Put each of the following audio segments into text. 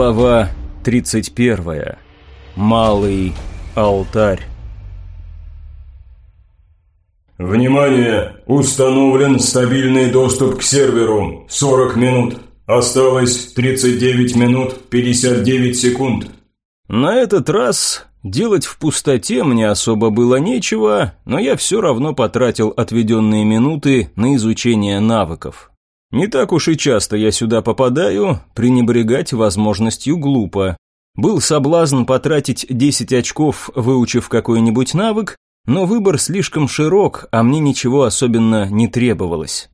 Глава 31. Малый алтарь. Внимание! Установлен стабильный доступ к серверу. 40 минут. Осталось 39 минут 59 секунд. На этот раз делать в пустоте мне особо было нечего, но я все равно потратил отведенные минуты на изучение навыков. Не так уж и часто я сюда попадаю, пренебрегать возможностью глупо. Был соблазн потратить 10 очков, выучив какой-нибудь навык, но выбор слишком широк, а мне ничего особенно не требовалось.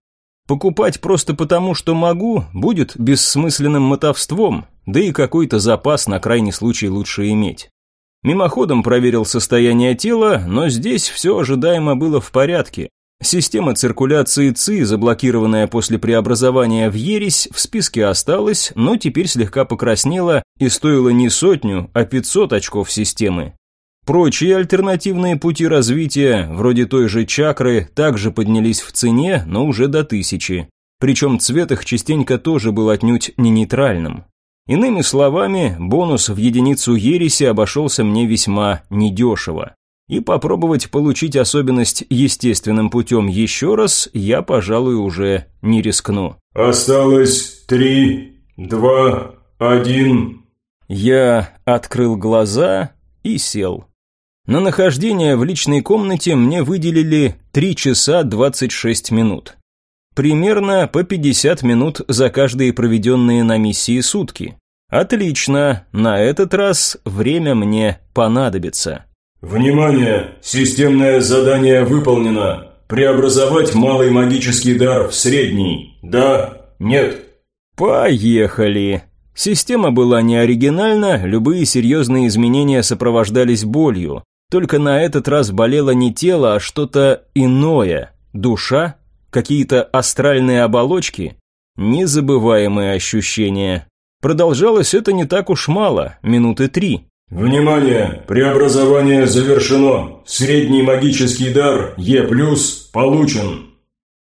Покупать просто потому, что могу, будет бессмысленным мотовством, да и какой-то запас на крайний случай лучше иметь. Мимоходом проверил состояние тела, но здесь все ожидаемо было в порядке. Система циркуляции ЦИ, заблокированная после преобразования в ересь, в списке осталась, но теперь слегка покраснела и стоила не сотню, а 500 очков системы. Прочие альтернативные пути развития, вроде той же чакры, также поднялись в цене, но уже до тысячи. Причем цвет их частенько тоже был отнюдь не нейтральным. Иными словами, бонус в единицу ереси обошелся мне весьма недешево. И попробовать получить особенность естественным путем еще раз я, пожалуй, уже не рискну. Осталось три, два, один. Я открыл глаза и сел. На нахождение в личной комнате мне выделили 3 часа 26 минут. Примерно по 50 минут за каждые проведенные на миссии сутки. Отлично, на этот раз время мне понадобится. Внимание! Системное задание выполнено. Преобразовать малый магический дар в средний. Да? Нет? Поехали. Система была не оригинальна, любые серьезные изменения сопровождались болью. Только на этот раз болело не тело, а что-то иное. Душа? Какие-то астральные оболочки? Незабываемые ощущения. Продолжалось это не так уж мало, минуты три. Внимание! Преобразование завершено. Средний магический дар Е+, получен.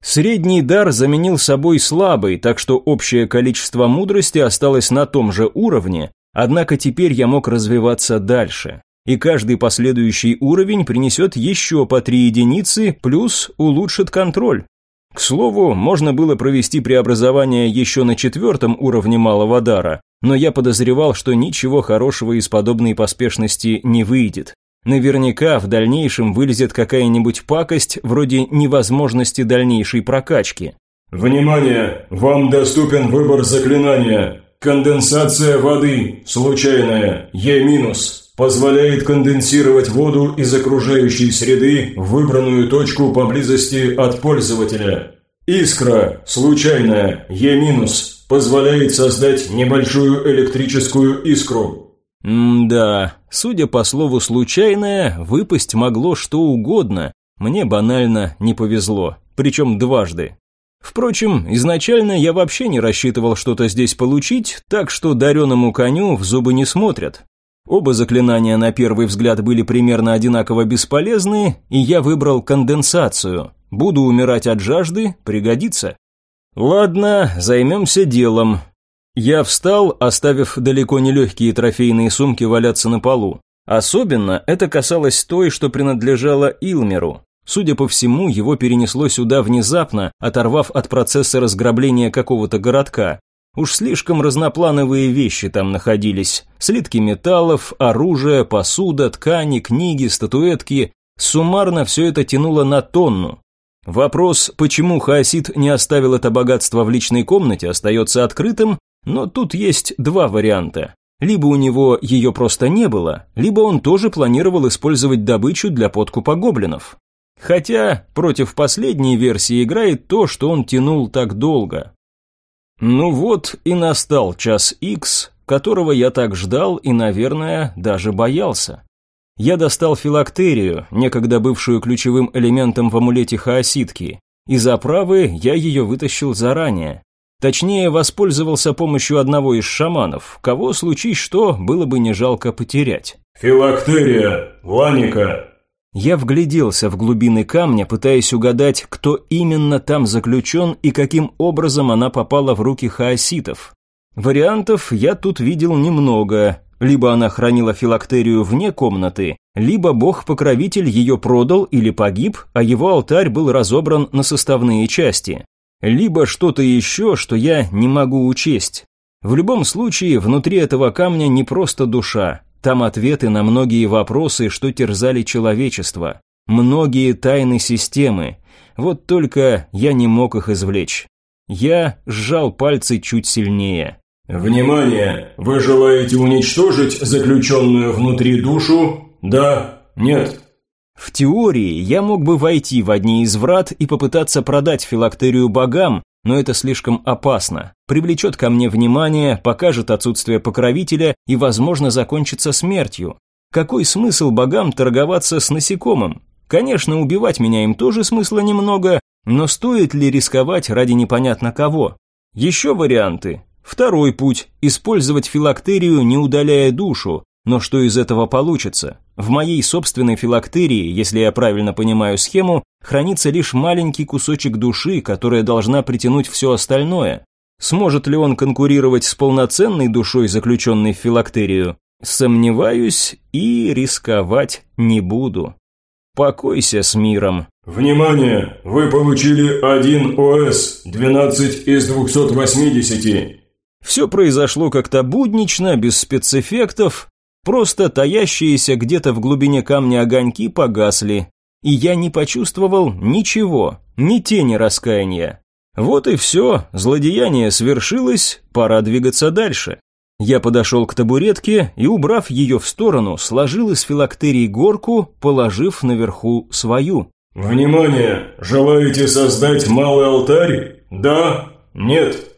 Средний дар заменил собой слабый, так что общее количество мудрости осталось на том же уровне, однако теперь я мог развиваться дальше. И каждый последующий уровень принесет еще по три единицы, плюс улучшит контроль. К слову, можно было провести преобразование еще на четвертом уровне малого дара, но я подозревал, что ничего хорошего из подобной поспешности не выйдет. Наверняка в дальнейшем вылезет какая-нибудь пакость вроде невозможности дальнейшей прокачки. Внимание! Вам доступен выбор заклинания. Конденсация воды, случайная, Е-, позволяет конденсировать воду из окружающей среды в выбранную точку поблизости от пользователя. Искра, случайная, Е-, позволяет создать небольшую электрическую искру. М-да, судя по слову «случайное», выпасть могло что угодно. Мне банально не повезло, причем дважды. Впрочем, изначально я вообще не рассчитывал что-то здесь получить, так что дареному коню в зубы не смотрят. Оба заклинания на первый взгляд были примерно одинаково бесполезны, и я выбрал конденсацию. Буду умирать от жажды, пригодится. Ладно, займемся делом. Я встал, оставив далеко не легкие трофейные сумки валяться на полу. Особенно это касалось той, что принадлежала Илмеру. Судя по всему, его перенесло сюда внезапно, оторвав от процесса разграбления какого-то городка. Уж слишком разноплановые вещи там находились. Слитки металлов, оружие, посуда, ткани, книги, статуэтки. Суммарно все это тянуло на тонну. Вопрос, почему Хаосид не оставил это богатство в личной комнате, остается открытым, но тут есть два варианта. Либо у него ее просто не было, либо он тоже планировал использовать добычу для подкупа гоблинов. Хотя против последней версии играет то, что он тянул так долго. Ну вот и настал час X, которого я так ждал и, наверное, даже боялся. Я достал филактерию, некогда бывшую ключевым элементом в амулете хаоситки. Из оправы я ее вытащил заранее. Точнее, воспользовался помощью одного из шаманов, кого, случись что, было бы не жалко потерять. «Филактерия, Ланика». Я вгляделся в глубины камня, пытаясь угадать, кто именно там заключен и каким образом она попала в руки хаоситов. Вариантов я тут видел немного. Либо она хранила филактерию вне комнаты, либо бог-покровитель ее продал или погиб, а его алтарь был разобран на составные части. Либо что-то еще, что я не могу учесть. В любом случае, внутри этого камня не просто душа, там ответы на многие вопросы, что терзали человечество, многие тайны системы. Вот только я не мог их извлечь. Я сжал пальцы чуть сильнее. «Внимание! Вы желаете уничтожить заключенную внутри душу? Да? Нет?» В теории я мог бы войти в одни из врат и попытаться продать филактерию богам, но это слишком опасно. Привлечет ко мне внимание, покажет отсутствие покровителя и, возможно, закончится смертью. Какой смысл богам торговаться с насекомым? Конечно, убивать меня им тоже смысла немного, но стоит ли рисковать ради непонятно кого? Еще варианты. Второй путь – использовать филактерию, не удаляя душу. Но что из этого получится? В моей собственной филактерии, если я правильно понимаю схему, хранится лишь маленький кусочек души, которая должна притянуть все остальное. Сможет ли он конкурировать с полноценной душой, заключенной в филактерию? Сомневаюсь и рисковать не буду. Покойся с миром. Внимание! Вы получили один ОС, 12 из 280. Все произошло как-то буднично, без спецэффектов, просто таящиеся где-то в глубине камня огоньки погасли, и я не почувствовал ничего, ни тени раскаяния. Вот и все, злодеяние свершилось, пора двигаться дальше. Я подошел к табуретке и, убрав ее в сторону, сложил из филактерии горку, положив наверху свою. «Внимание! Желаете создать малый алтарь? Да? Нет?»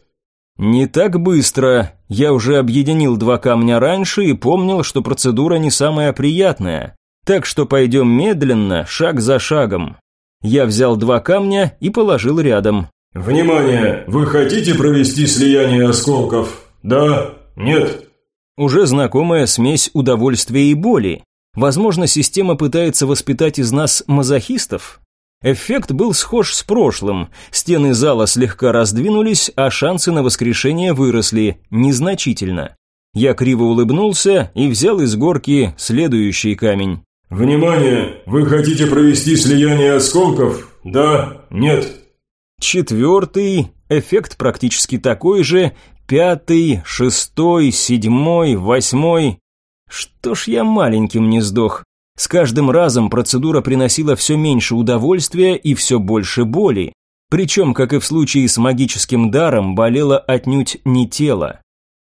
«Не так быстро. Я уже объединил два камня раньше и помнил, что процедура не самая приятная. Так что пойдем медленно, шаг за шагом». Я взял два камня и положил рядом. «Внимание! Вы хотите провести слияние осколков? Да? Нет?» Уже знакомая смесь удовольствия и боли. Возможно, система пытается воспитать из нас мазохистов? Эффект был схож с прошлым. Стены зала слегка раздвинулись, а шансы на воскрешение выросли незначительно. Я криво улыбнулся и взял из горки следующий камень. «Внимание! Вы хотите провести слияние осколков? Да? Нет?» Четвертый, эффект практически такой же, пятый, шестой, седьмой, восьмой. Что ж я маленьким не сдох? С каждым разом процедура приносила все меньше удовольствия и все больше боли. Причем, как и в случае с магическим даром, болело отнюдь не тело.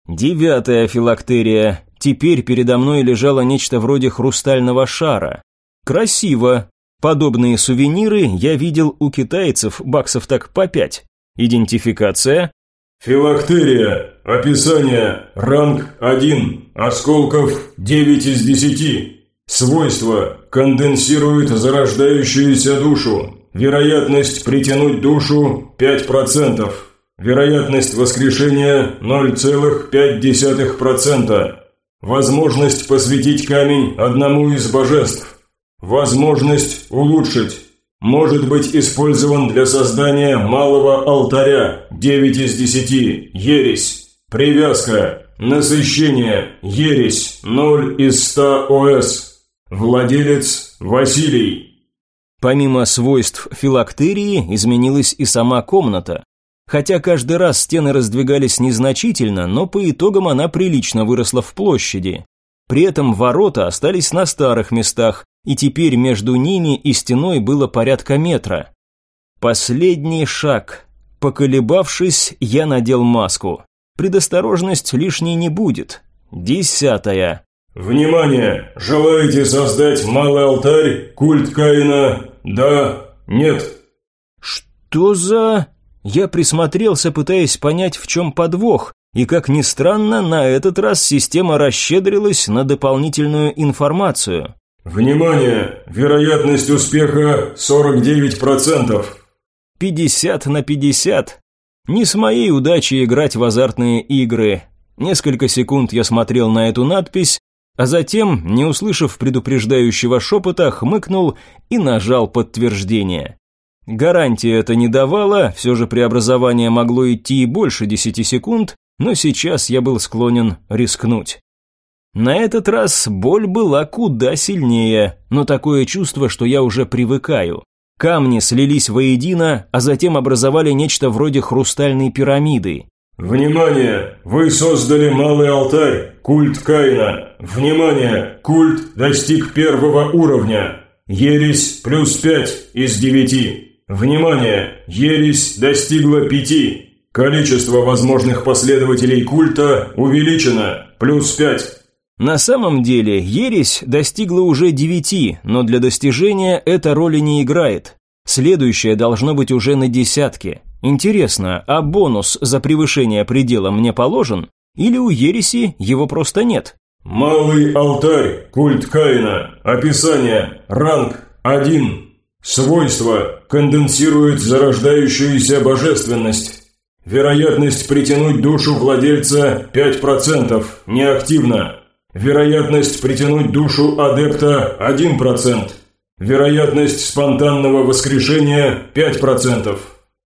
Девятая филактерия. Теперь передо мной лежало нечто вроде хрустального шара. Красиво. Подобные сувениры я видел у китайцев баксов так по пять. Идентификация. Филактерия. Описание. Ранг 1. Осколков 9 из 10. Свойство конденсирует зарождающуюся душу. Вероятность притянуть душу 5%. Вероятность воскрешения 0,5%. Возможность посвятить камень одному из божеств. Возможность улучшить. Может быть использован для создания малого алтаря 9 из 10. Ересь. Привязка. Насыщение. Ересь. 0 из 100 ОС. Владелец Василий. Помимо свойств филактерии, изменилась и сама комната. Хотя каждый раз стены раздвигались незначительно, но по итогам она прилично выросла в площади. При этом ворота остались на старых местах, и теперь между ними и стеной было порядка метра. Последний шаг. Поколебавшись, я надел маску. Предосторожность лишней не будет. Десятая. «Внимание! Желаете создать малый алтарь, культ Каина? Да? Нет?» «Что за...» Я присмотрелся, пытаясь понять, в чем подвох, и, как ни странно, на этот раз система расщедрилась на дополнительную информацию. «Внимание! Вероятность успеха 49%!» 50 на 50. Не с моей удачей играть в азартные игры. Несколько секунд я смотрел на эту надпись, а затем, не услышав предупреждающего шепота, хмыкнул и нажал подтверждение. Гарантии это не давало, все же преобразование могло идти и больше десяти секунд, но сейчас я был склонен рискнуть. На этот раз боль была куда сильнее, но такое чувство, что я уже привыкаю. Камни слились воедино, а затем образовали нечто вроде хрустальной пирамиды. Внимание! Вы создали малый алтарь, культ Каина. Внимание! Культ достиг первого уровня. Ересь плюс пять из девяти. Внимание! Ересь достигла пяти. Количество возможных последователей культа увеличено, плюс пять. На самом деле, ересь достигла уже девяти, но для достижения эта роли не играет. Следующее должно быть уже на десятке. Интересно, а бонус за превышение предела мне положен? Или у ереси его просто нет? Малый алтарь, культ Каина, описание, ранг 1. Свойство, конденсирует зарождающуюся божественность. Вероятность притянуть душу владельца 5%, неактивно. Вероятность притянуть душу адепта 1%. Вероятность спонтанного воскрешения 5%.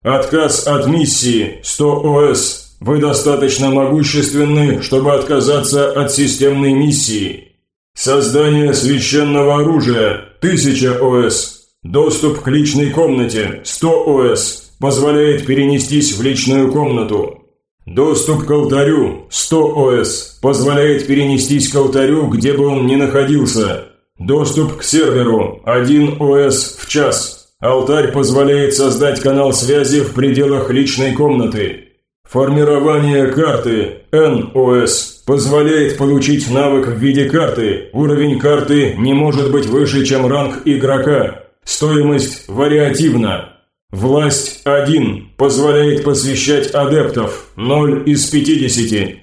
Отказ от миссии 100 ОС. Вы достаточно могущественны, чтобы отказаться от системной миссии. Создание священного оружия 1000 ОС. Доступ к личной комнате 100 ОС. Позволяет перенестись в личную комнату. Доступ к алтарю 100 ОС. Позволяет перенестись к алтарю, где бы он ни находился. Доступ к серверу 1 ОС в час. Алтарь позволяет создать канал связи в пределах личной комнаты. Формирование карты НОС позволяет получить навык в виде карты. Уровень карты не может быть выше, чем ранг игрока. Стоимость вариативна. Власть 1 позволяет посвящать адептов 0 из 50.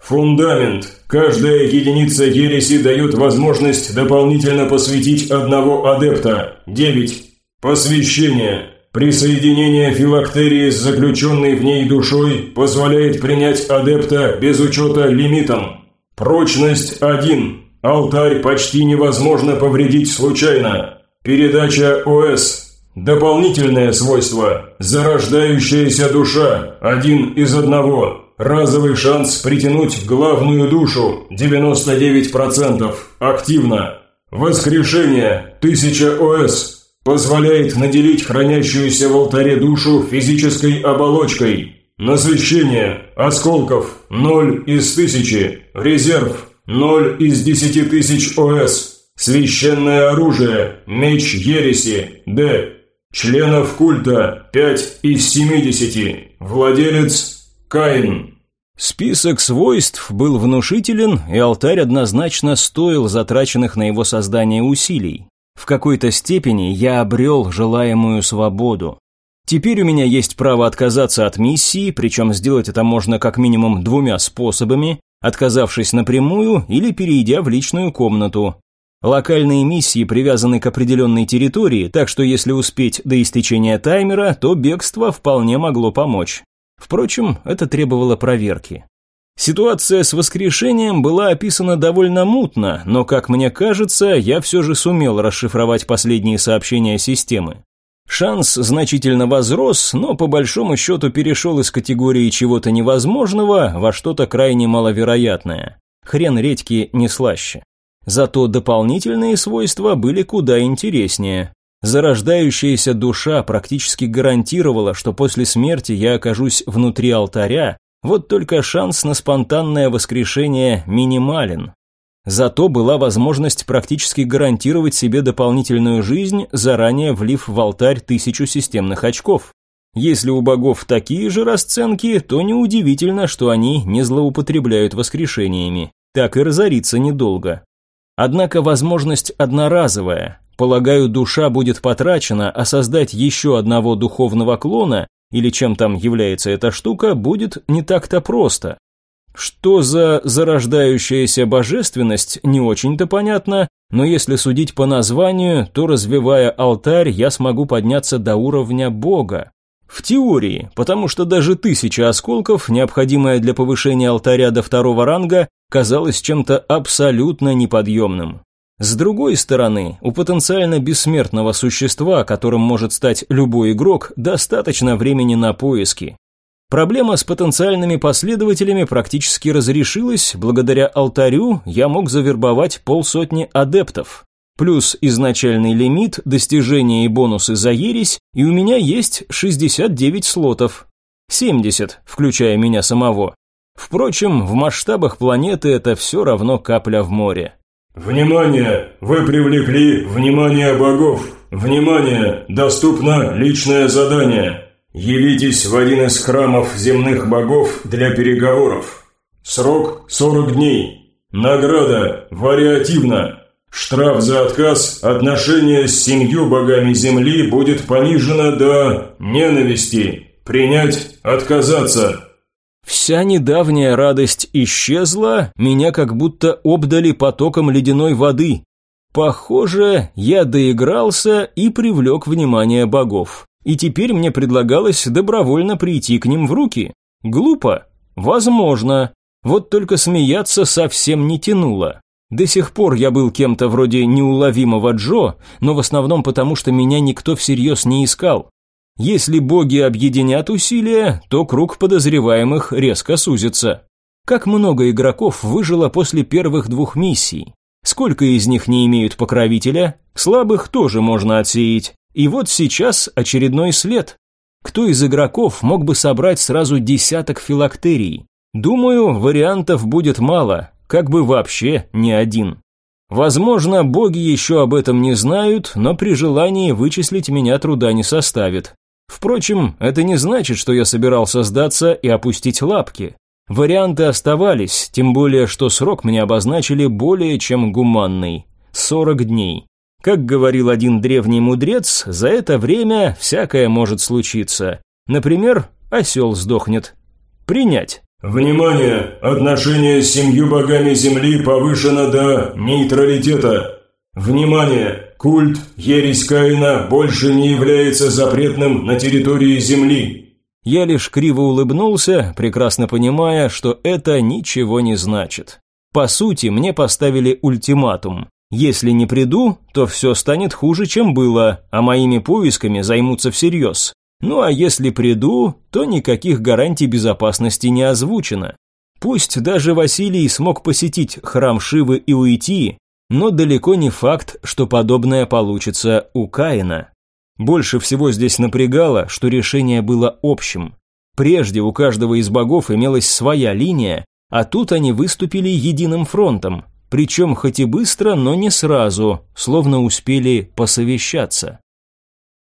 Фундамент. Каждая единица ереси дает возможность дополнительно посвятить одного адепта 9. Посвящение. Присоединение филактерии с заключенной в ней душой позволяет принять адепта без учета лимитом. Прочность 1. Алтарь почти невозможно повредить случайно. Передача ОС. Дополнительное свойство. Зарождающаяся душа. Один из одного. Разовый шанс притянуть главную душу. 99%. Активно. Воскрешение. 1000 ОС. Позволяет наделить хранящуюся в алтаре душу физической оболочкой. Насыщение осколков 0 из 1000, резерв 0 из 10 тысяч ОС, священное оружие, меч ереси, Д, членов культа 5 из 70, владелец Каин. Список свойств был внушителен, и алтарь однозначно стоил затраченных на его создание усилий. В какой-то степени я обрел желаемую свободу. Теперь у меня есть право отказаться от миссии, причем сделать это можно как минимум двумя способами, отказавшись напрямую или перейдя в личную комнату. Локальные миссии привязаны к определенной территории, так что если успеть до истечения таймера, то бегство вполне могло помочь. Впрочем, это требовало проверки. Ситуация с воскрешением была описана довольно мутно, но, как мне кажется, я все же сумел расшифровать последние сообщения системы. Шанс значительно возрос, но по большому счету перешел из категории чего-то невозможного во что-то крайне маловероятное. Хрен редьки не слаще. Зато дополнительные свойства были куда интереснее. Зарождающаяся душа практически гарантировала, что после смерти я окажусь внутри алтаря, вот только шанс на спонтанное воскрешение минимален. Зато была возможность практически гарантировать себе дополнительную жизнь, заранее влив в алтарь тысячу системных очков. Если у богов такие же расценки, то неудивительно, что они не злоупотребляют воскрешениями. Так и разориться недолго. Однако возможность одноразовая. Полагаю, душа будет потрачена, а создать еще одного духовного клона или чем там является эта штука, будет не так-то просто. Что за зарождающаяся божественность, не очень-то понятно, но если судить по названию, то развивая алтарь, я смогу подняться до уровня бога. В теории, потому что даже тысяча осколков, необходимая для повышения алтаря до второго ранга, казалась чем-то абсолютно неподъемным. С другой стороны, у потенциально бессмертного существа, которым может стать любой игрок, достаточно времени на поиски. Проблема с потенциальными последователями практически разрешилась, благодаря алтарю я мог завербовать полсотни адептов. Плюс изначальный лимит, достижения и бонусы за ересь, и у меня есть 69 слотов. 70, включая меня самого. Впрочем, в масштабах планеты это все равно капля в море. «Внимание! Вы привлекли внимание богов! Внимание! Доступно личное задание! Явитесь в один из храмов земных богов для переговоров. Срок 40 дней. Награда вариативна. Штраф за отказ отношения с семью богами земли будет понижено до ненависти. Принять, отказаться». Вся недавняя радость исчезла, меня как будто обдали потоком ледяной воды. Похоже, я доигрался и привлек внимание богов. И теперь мне предлагалось добровольно прийти к ним в руки. Глупо? Возможно. Вот только смеяться совсем не тянуло. До сих пор я был кем-то вроде неуловимого Джо, но в основном потому, что меня никто всерьез не искал. Если боги объединят усилия, то круг подозреваемых резко сузится. Как много игроков выжило после первых двух миссий? Сколько из них не имеют покровителя? Слабых тоже можно отсеять. И вот сейчас очередной след. Кто из игроков мог бы собрать сразу десяток филактерий? Думаю, вариантов будет мало, как бы вообще не один. Возможно, боги еще об этом не знают, но при желании вычислить меня труда не составит. Впрочем, это не значит, что я собирался сдаться и опустить лапки. Варианты оставались, тем более, что срок мне обозначили более чем гуманный – 40 дней. Как говорил один древний мудрец, за это время всякое может случиться. Например, осел сдохнет. Принять. Внимание! Отношение с семью богами Земли повышено до нейтралитета. Внимание! Культ ересь Каина больше не является запретным на территории Земли. Я лишь криво улыбнулся, прекрасно понимая, что это ничего не значит. По сути, мне поставили ультиматум. Если не приду, то все станет хуже, чем было, а моими поисками займутся всерьез. Ну а если приду, то никаких гарантий безопасности не озвучено. Пусть даже Василий смог посетить храм Шивы и уйти, но далеко не факт, что подобное получится у Каина. Больше всего здесь напрягало, что решение было общим. Прежде у каждого из богов имелась своя линия, а тут они выступили единым фронтом, причем хоть и быстро, но не сразу, словно успели посовещаться.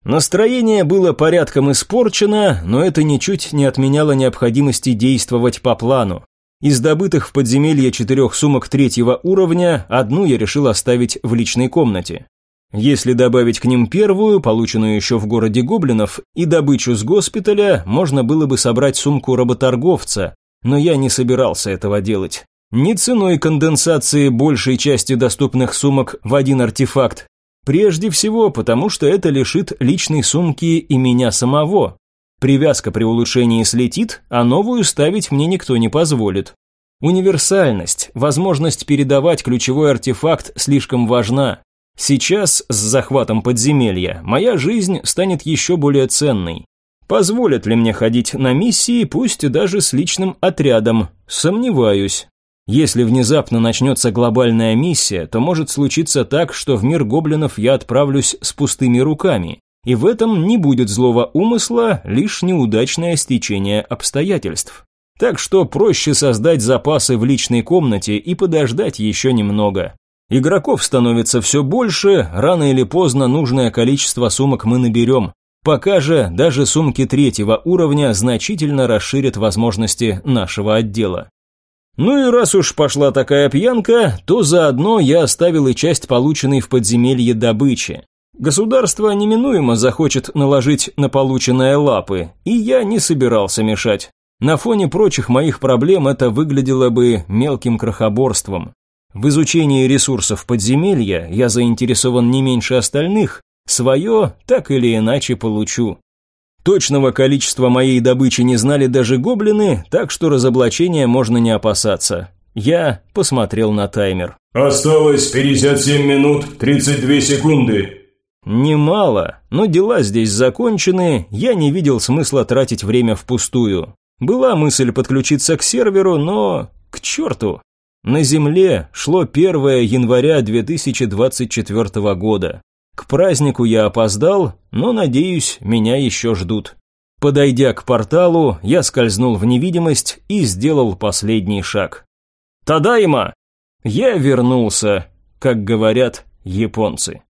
Настроение было порядком испорчено, но это ничуть не отменяло необходимости действовать по плану. Из добытых в подземелье четырех сумок третьего уровня, одну я решил оставить в личной комнате. Если добавить к ним первую, полученную еще в городе гоблинов, и добычу с госпиталя, можно было бы собрать сумку работорговца, но я не собирался этого делать. Ни ценой конденсации большей части доступных сумок в один артефакт. Прежде всего, потому что это лишит личной сумки и меня самого. Привязка при улучшении слетит, а новую ставить мне никто не позволит. Универсальность, возможность передавать ключевой артефакт слишком важна. Сейчас, с захватом подземелья, моя жизнь станет еще более ценной. Позволят ли мне ходить на миссии, пусть даже с личным отрядом? Сомневаюсь. Если внезапно начнется глобальная миссия, то может случиться так, что в мир гоблинов я отправлюсь с пустыми руками и в этом не будет злого умысла, лишь неудачное стечение обстоятельств. Так что проще создать запасы в личной комнате и подождать еще немного. Игроков становится все больше, рано или поздно нужное количество сумок мы наберем. Пока же даже сумки третьего уровня значительно расширят возможности нашего отдела. Ну и раз уж пошла такая пьянка, то заодно я оставил и часть полученной в подземелье добычи. Государство неминуемо захочет наложить на полученные лапы, и я не собирался мешать. На фоне прочих моих проблем это выглядело бы мелким крохоборством. В изучении ресурсов подземелья я заинтересован не меньше остальных, свое так или иначе получу. Точного количества моей добычи не знали даже гоблины, так что разоблачения можно не опасаться. Я посмотрел на таймер. «Осталось 57 минут 32 секунды», Немало, но дела здесь закончены, я не видел смысла тратить время впустую. Была мысль подключиться к серверу, но... к черту! На Земле шло 1 января 2024 года. К празднику я опоздал, но, надеюсь, меня еще ждут. Подойдя к порталу, я скользнул в невидимость и сделал последний шаг. «Тадайма!» Я вернулся, как говорят японцы.